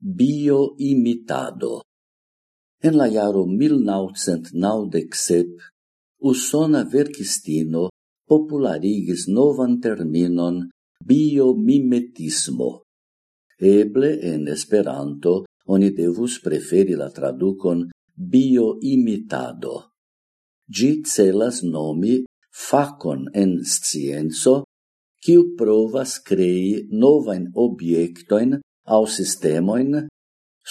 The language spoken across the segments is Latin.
bioimitado. En la jaro 1997, usona verkistino popularigis novan terminon biomimetismo. Eble en Esperanto oni devus preferi la traducon bioimitado. Gi celas nomi facon en scienzo, quiu provas crei novain objectoin au sistemoin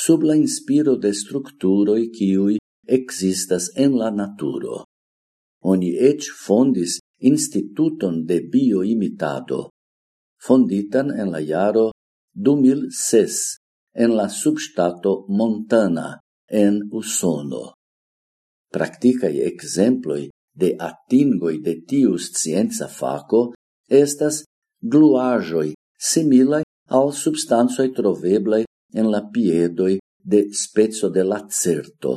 sub la inspiro de structuroi quiui existas en la naturo. Oni ec fondis instituton de bioimitado, fonditan en la jaro 2006 en la substato Montana, en Usono. Practicae exemploi de atingoi de tius scienza faco estas gluajoi similai al substansoi troveblai en la piedoi de spezzo de lacerto.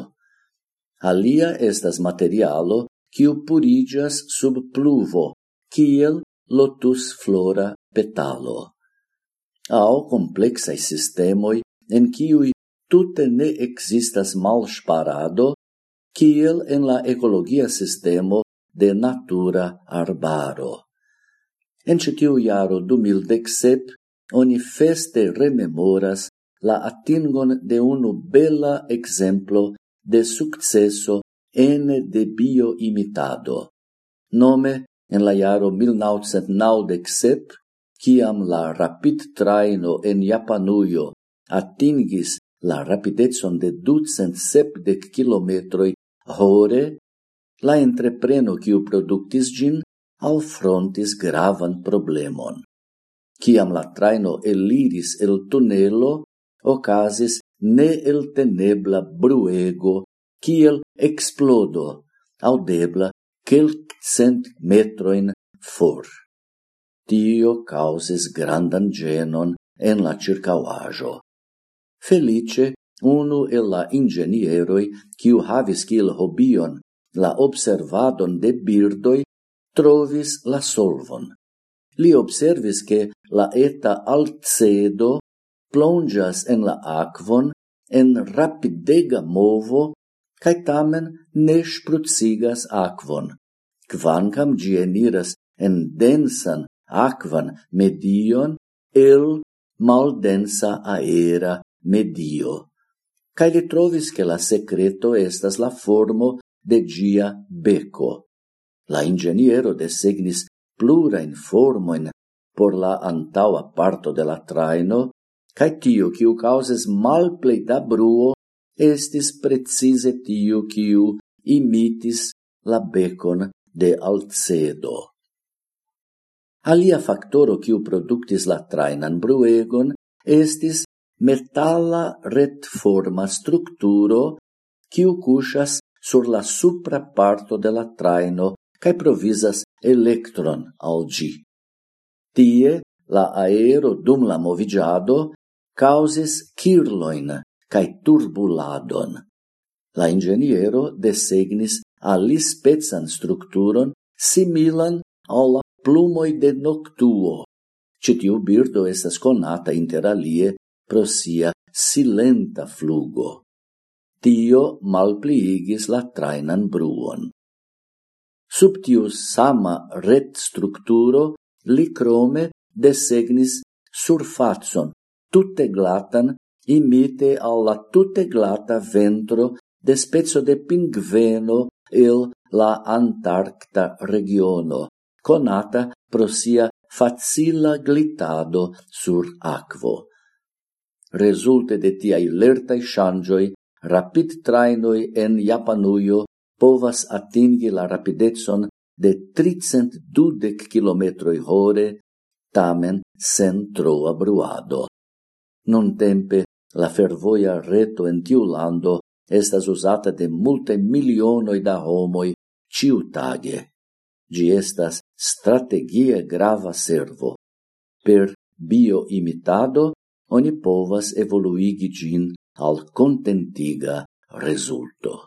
Alia estas materialo quiu purigias sub pluvo, kiel lotus flora petalo. Au complexai sistemoi en quiui tute ne existas mal sparado, kiel en la ecologia sistemo de natura arbaro. En citiu iaro 2017 oni feste rememoras la atingon de unu bella exemplo de successo ene de bioimitado. Nome, en la jaro 1997, ciam la rapid traino en Japanujo atingis la rapidezon de ducent sepdec kilometroi hore, la entrepreno kiu productis gin alfrontis gravan problemon. Ciam la traino eliris el tunelo, ocasis ne el tenebla bruego, ciel explodo, audebla quelc cent metroin for. Tio causes grandan genon en la circauajo. Felice, unu el la ingenieroi, kiu havis kiel hobion la observadon de birdoi, trovis la solvon li observis che la eta alcedo plongas en la aquon en rapidega movo cae tamen ne sprutzigas aquon. Quancam gi eniras en densan aquan medion el maldensa aera medio. Cae li trovis che la secreto estas la formo de gia beco. La ingeniero designis plura plurain formoin por la antaua parto de la traino, cae tio ciu causes mal pleida bruo estis precise tio ciu imitis la becon de Alcedo. Alia factoro ciu productis la trainan bruegon estis metalla retforma structuro ciu cusas sur la supra parto de la traino cae provisas electron al gi. Tie la aero dum la movigiado causis kirloin cae turbuladon. La ingeniero desegnis alispezan structuron similan alla plumoi de noctuo. Citiu birdo estas conata interalie pro sia silenta flugo. Tio malpliigis la trainan bruon. Sub tiu sama retstrukturo li crome desegnis surfacon tutte glatan imite alla tutte glata ventro de spezzo de pingveno il la antarcta regiono, conata pro sia facila glitado sur aquo. Resulte de tiai lertai shangioi, rapid trainoi en Japanuio povas atingi la rapidezon de 320 km hore, tamen sen troa bruado. Non tempe la fervoia reto en tiu lando estas usata de multe milionoi da homoj ciutage. Gi estas strategie grava servo. Per bioimitado oni povas evoluigi gin al contentiga resulto.